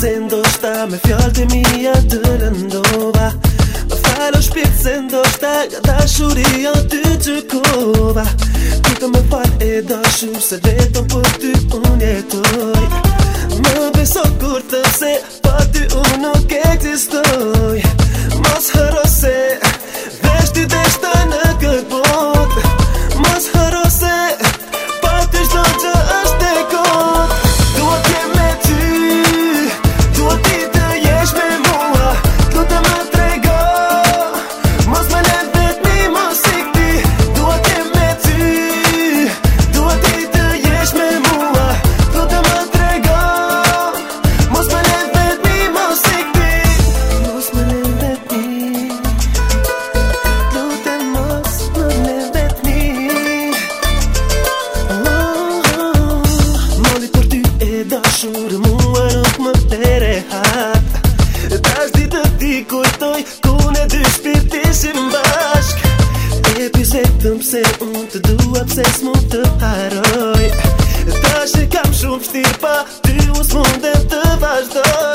Sendo shta me fjoll të mija të lëndova Më falo shpit, sendo shta Gjata shuri, jo t'y t'y t'y t'y t'y t'y t'y me par e doshu Se vetëm për t'y t'y Kur mua nuk më tere hat Tash di të di kujtoj Ku ne dy shpirti si E pizetëm se unë të dua Pse s'mu të haroj Tash e kam shumë shtirë pa Ty us mund të vazhdoj